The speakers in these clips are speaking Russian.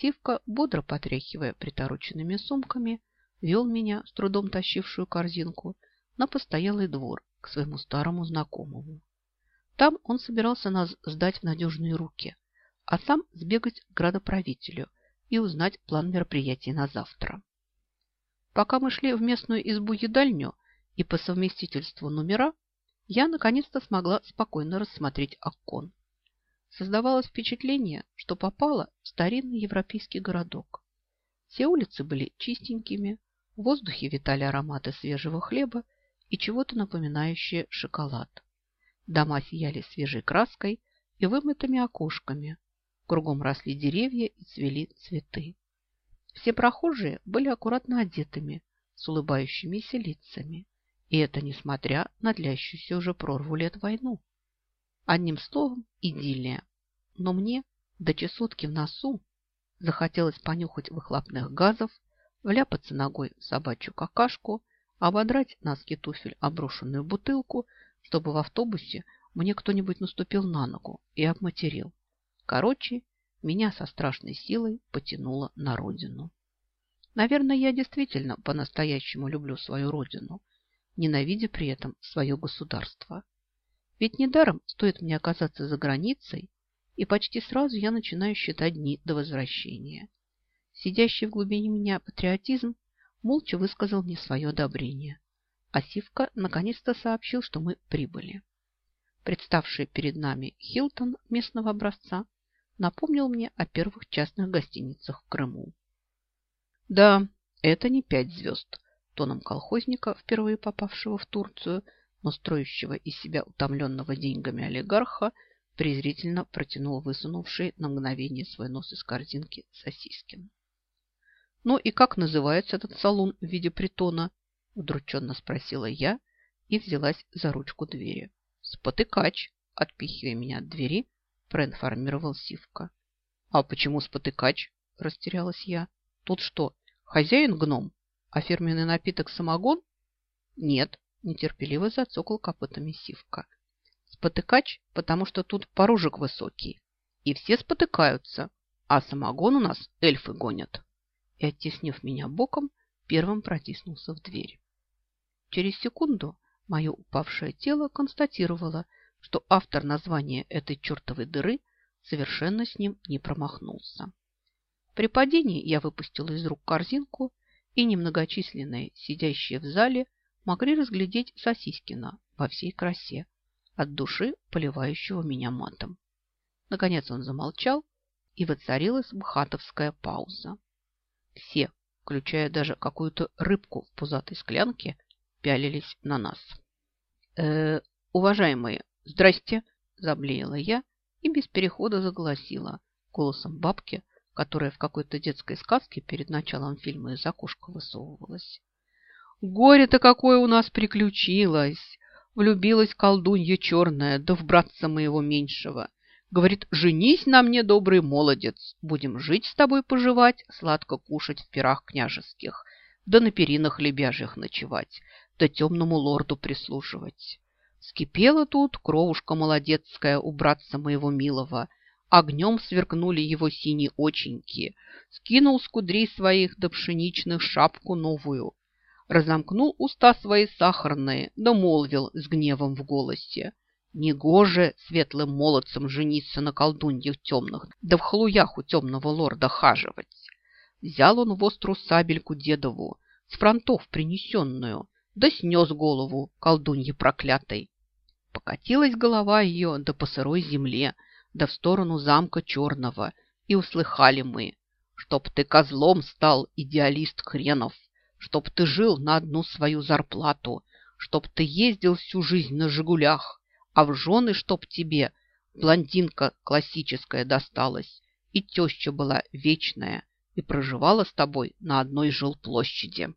Сивка, бодро потряхивая притороченными сумками, вел меня, с трудом тащившую корзинку, на постоялый двор к своему старому знакомому. Там он собирался нас сдать в надежные руки, а сам сбегать к градоправителю и узнать план мероприятий на завтра. Пока мы шли в местную избу-едальню и по совместительству номера, я наконец-то смогла спокойно рассмотреть окон. Создавалось впечатление, что попала в старинный европейский городок. Все улицы были чистенькими, в воздухе витали ароматы свежего хлеба и чего-то напоминающее шоколад. Дома сияли свежей краской и вымытыми окошками. Кругом росли деревья и цвели цветы. Все прохожие были аккуратно одетыми, с улыбающимися лицами. И это несмотря на длящуюся уже прорву лет войну. Одним словом, идиллия. Но мне до чесотки в носу захотелось понюхать выхлопных газов, вляпаться ногой в собачью какашку, ободрать носки туфель обрушенную бутылку, чтобы в автобусе мне кто-нибудь наступил на ногу и обматерил. Короче, меня со страшной силой потянуло на родину. Наверное, я действительно по-настоящему люблю свою родину, ненавидя при этом свое государство. Ведь недаром стоит мне оказаться за границей, и почти сразу я начинаю считать дни до возвращения. Сидящий в глубине меня патриотизм молча высказал мне свое одобрение. А Сивка наконец-то сообщил, что мы прибыли. Представший перед нами Хилтон местного образца напомнил мне о первых частных гостиницах в Крыму. Да, это не пять звезд, тоном колхозника, впервые попавшего в Турцию, но строящего из себя утомленного деньгами олигарха, презрительно протянул высунувший на мгновение свой нос из корзинки Сосискин. «Ну и как называется этот салон в виде притона?» – удрученно спросила я и взялась за ручку двери. «Спотыкач!» – отпихивая меня от двери, проинформировал Сивка. «А почему спотыкач?» – растерялась я. «Тут что, хозяин гном, а фирменный напиток самогон?» «Нет», Нетерпеливо зацокал копытами сивка. Спотыкач, потому что тут поружек высокий. И все спотыкаются, а самогон у нас эльфы гонят. И, оттеснив меня боком, первым протиснулся в дверь. Через секунду мое упавшее тело констатировало, что автор названия этой чертовой дыры совершенно с ним не промахнулся. При падении я выпустила из рук корзинку, и немногочисленные, сидящие в зале, могли разглядеть Сосискина во всей красе, от души поливающего меня матом. Наконец он замолчал, и воцарилась бхатовская пауза. Все, включая даже какую-то рыбку в пузатой склянке, пялились на нас. «Э, уважаемые, здрасте!» – заблеяла я и без перехода заголосила голосом бабки, которая в какой-то детской сказке перед началом фильма из окошка высовывалась. Горе-то какое у нас приключилось! Влюбилась колдунья черная, да в братца моего меньшего. Говорит, женись на мне, добрый молодец, будем жить с тобой поживать, сладко кушать в пирах княжеских, да на перинах лебяжьих ночевать, да темному лорду прислушивать. Скипела тут кровушка молодецкая у братца моего милого, огнем сверкнули его синие оченьки, скинул с кудрей своих до пшеничных шапку новую, разомкнул уста свои сахарные, да молвил с гневом в голосе. Негоже светлым молодцам жениться на колдуньях темных, да в халуях у темного лорда хаживать. Взял он в острую сабельку дедову, с фронтов принесенную, да снес голову колдуньи проклятой. Покатилась голова ее да по сырой земле, да в сторону замка черного, и услыхали мы, чтоб ты козлом стал, идеалист хренов чтоб ты жил на одну свою зарплату, чтоб ты ездил всю жизнь на «Жигулях», а в жены чтоб тебе блондинка классическая досталась, и теща была вечная, и проживала с тобой на одной жилплощади.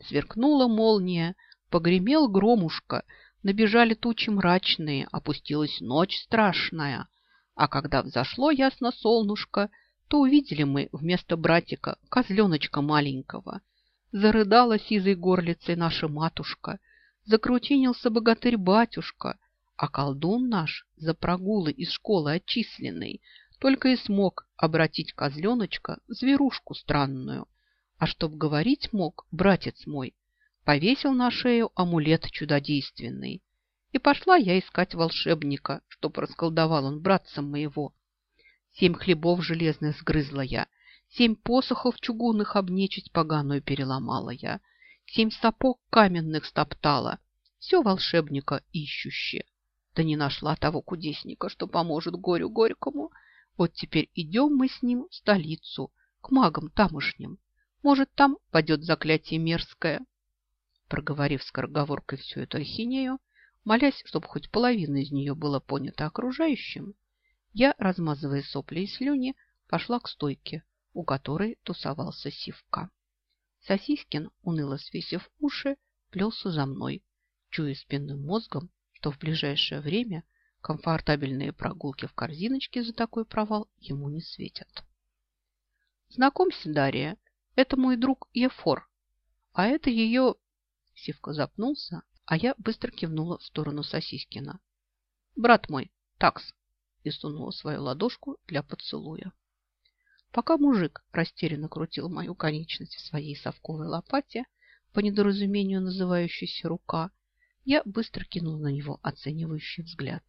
Сверкнула молния, погремел громушка, набежали тучи мрачные, опустилась ночь страшная. А когда взошло ясно солнышко, то увидели мы вместо братика козленочка маленького – Зарыдала сизой горлицей наша матушка, Закрутинился богатырь-батюшка, А колдун наш, за прогулы из школы отчисленный, только и смог обратить козленочка в зверушку странную. А чтоб говорить мог, братец мой, повесил на шею амулет чудодейственный. И пошла я искать волшебника, чтоб расколдовал он братца моего. Семь хлебов железных сгрызла я, семь посохов чугунных обнечить поганую переломала я, семь сапог каменных стоптала, все волшебника ищуще. Да не нашла того кудесника, что поможет горю горькому. Вот теперь идем мы с ним в столицу, к магам тамошним. Может, там падет заклятие мерзкое. Проговорив скороговоркой всю эту ахинею, молясь, чтобы хоть половина из нее была понята окружающим, я, размазывая сопли и слюни, пошла к стойке, у которой тусовался Сивка. Сосискин, уныло свесив уши, плелся за мной, чуя спинным мозгом, что в ближайшее время комфортабельные прогулки в корзиночке за такой провал ему не светят. Знакомься, Дарья, это мой друг Ефор, а это ее... Сивка запнулся, а я быстро кивнула в сторону Сосискина. Брат мой, такс, и сунула свою ладошку для поцелуя. Пока мужик растерянно крутил мою конечность в своей совковой лопате, по недоразумению называющейся рука, я быстро кинул на него оценивающий взгляд.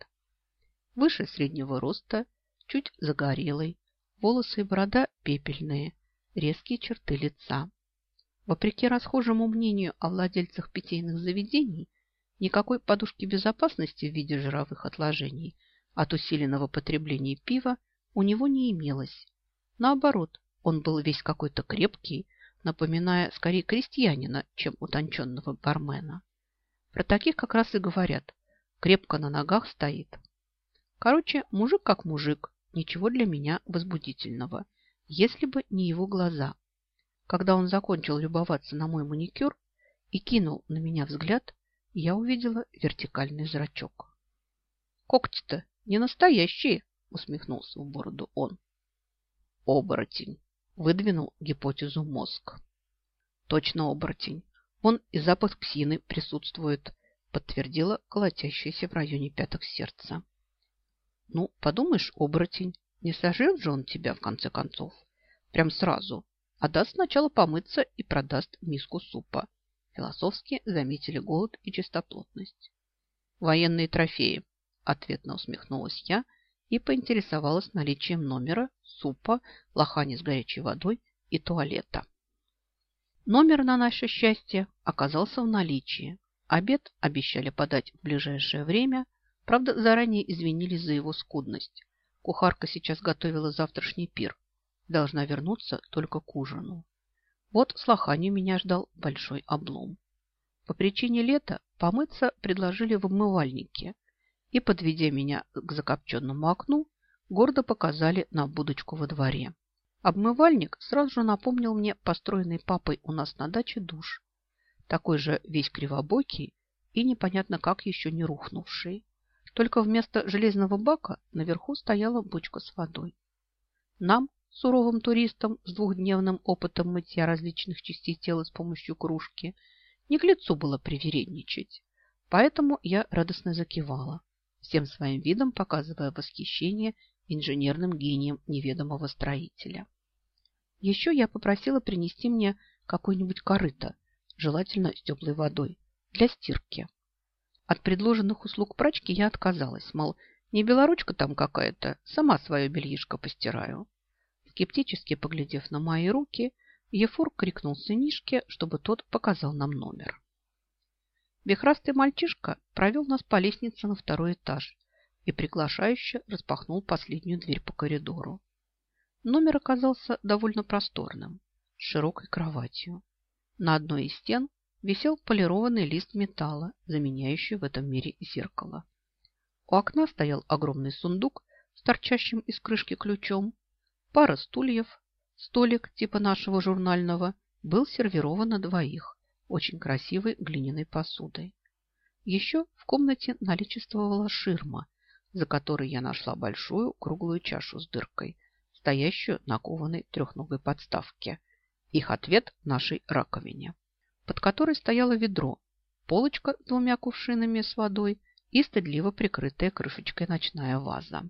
Выше среднего роста, чуть загорелый, волосы и борода пепельные, резкие черты лица. Вопреки расхожему мнению о владельцах питейных заведений, никакой подушки безопасности в виде жировых отложений от усиленного потребления пива у него не имелось. Наоборот, он был весь какой-то крепкий, напоминая скорее крестьянина, чем утонченного бармена. Про таких как раз и говорят. Крепко на ногах стоит. Короче, мужик как мужик. Ничего для меня возбудительного. Если бы не его глаза. Когда он закончил любоваться на мой маникюр и кинул на меня взгляд, я увидела вертикальный зрачок. «Когти-то не настоящие!» усмехнулся в бороду он. «Оборотень!» выдвинул гипотезу мозг. Точно оборотень. Он и запах псины присутствует, подтвердила колотящееся в районе пяток сердца. Ну, подумаешь, оборотень, не сожрет же он тебя в конце концов. Прям сразу. А даст сначала помыться и продаст миску супа. Философски заметили голод и чистоплотность. Военные трофеи, ответно усмехнулась я и поинтересовалась наличием номера, супа, лохани с горячей водой и туалета. Номер на наше счастье оказался в наличии. Обед обещали подать в ближайшее время, правда, заранее извинились за его скудность. Кухарка сейчас готовила завтрашний пир. Должна вернуться только к ужину. Вот с лоханью меня ждал большой облом. По причине лета помыться предложили в обмывальнике и, подведя меня к закопченному окну, гордо показали на будочку во дворе. Обмывальник сразу же напомнил мне построенный папой у нас на даче душ. Такой же весь кривобокий и непонятно как еще не рухнувший. Только вместо железного бака наверху стояла бочка с водой. Нам, суровым туристам с двухдневным опытом мытья различных частей тела с помощью кружки, не к лицу было привередничать. Поэтому я радостно закивала, всем своим видом показывая восхищение инженерным гением неведомого строителя. Еще я попросила принести мне какой-нибудь корыто, желательно с теплой водой, для стирки. От предложенных услуг прачки я отказалась, мол, не белоручка там какая-то, сама свое бельишко постираю. Скептически поглядев на мои руки, Ефор крикнул сынишке, чтобы тот показал нам номер. Вихрастый мальчишка провел нас по лестнице на второй этаж и приглашающе распахнул последнюю дверь по коридору. Номер оказался довольно просторным, с широкой кроватью. На одной из стен висел полированный лист металла, заменяющий в этом мире зеркало. У окна стоял огромный сундук с торчащим из крышки ключом, пара стульев, столик типа нашего журнального был сервирован на двоих очень красивой глиняной посудой. Еще в комнате наличествовала ширма, за которой я нашла большую круглую чашу с дыркой, стоящую на кованой трехногой подставке. Их ответ нашей раковине, под которой стояло ведро, полочка с двумя кувшинами с водой и стыдливо прикрытая крышечкой ночная ваза.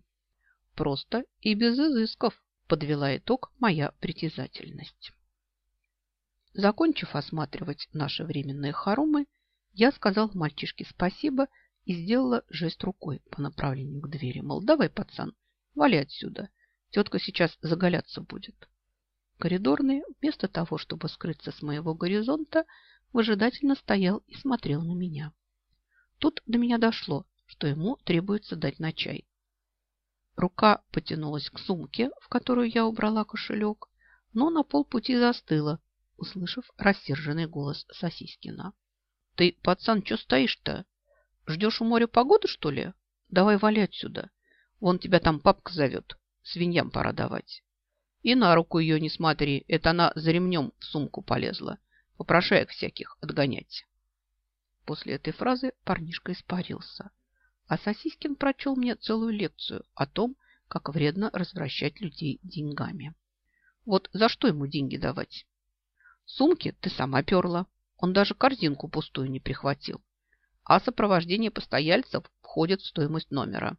просто и без изысков, подвела итог моя притязательность. Закончив осматривать наши временные хоромы, я сказал мальчишке спасибо и сделала жест рукой по направлению к двери. Мол, давай, пацан, вали отсюда. Тетка сейчас заголяться будет. Коридорный, вместо того, чтобы скрыться с моего горизонта, выжидательно стоял и смотрел на меня. Тут до меня дошло, что ему требуется дать на чай. Рука потянулась к сумке, в которую я убрала кошелек, но на полпути застыла, услышав рассерженный голос Сосискина. – Ты, пацан, что стоишь-то? Ждешь у моря погоды, что ли? Давай вали отсюда. Вон тебя там папка зовет. Свиньям пора давать. И на руку ее не смотри, это она за ремнем в сумку полезла. Попрошаек всяких отгонять. После этой фразы парнишка испарился – а Сосискин прочел мне целую лекцию о том, как вредно развращать людей деньгами. Вот за что ему деньги давать? Сумки ты сама перла. Он даже корзинку пустую не прихватил. А сопровождение постояльцев входит в стоимость номера.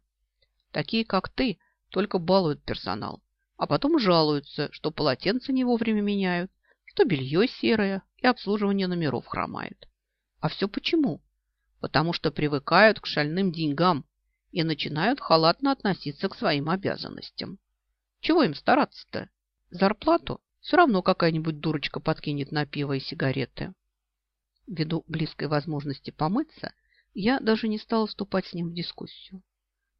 Такие, как ты, только балуют персонал, а потом жалуются, что полотенца не вовремя меняют, что белье серое и обслуживание номеров хромает. А все почему? потому что привыкают к шальным деньгам и начинают халатно относиться к своим обязанностям. Чего им стараться-то? Зарплату все равно какая-нибудь дурочка подкинет на пиво и сигареты. Ввиду близкой возможности помыться, я даже не стала вступать с ним в дискуссию.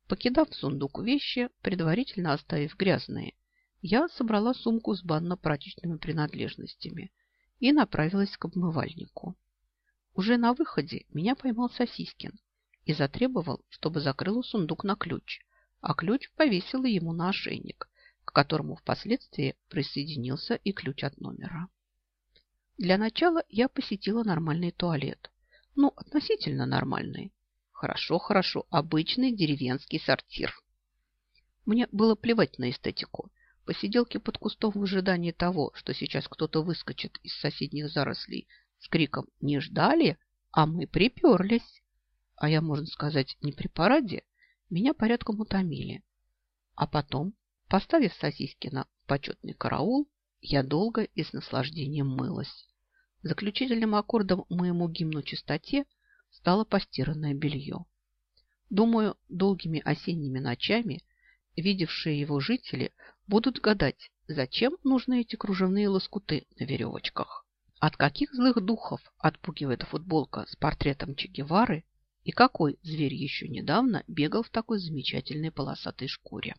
Покидав сундук вещи, предварительно оставив грязные, я собрала сумку с банно-прачечными принадлежностями и направилась к обмывальнику. Уже на выходе меня поймал Сосискин и затребовал, чтобы закрыла сундук на ключ, а ключ повесила ему на ошейник, которому впоследствии присоединился и ключ от номера. Для начала я посетила нормальный туалет. Ну, относительно нормальный. Хорошо, хорошо, обычный деревенский сортир. Мне было плевать на эстетику. Посиделки под кустом в ожидании того, что сейчас кто-то выскочит из соседних зарослей с криком «Не ждали!», а мы приперлись. А я, можно сказать, не при параде, меня порядком утомили. А потом, поставив Сосискина в почетный караул, я долго и с наслаждением мылась. Заключительным аккордом моему гимну чистоте стало постиранное белье. Думаю, долгими осенними ночами видевшие его жители будут гадать, зачем нужны эти кружевные лоскуты на веревочках. От каких злых духов отпугивает футболка с портретом Че Гевары и какой зверь еще недавно бегал в такой замечательной полосатой шкуре?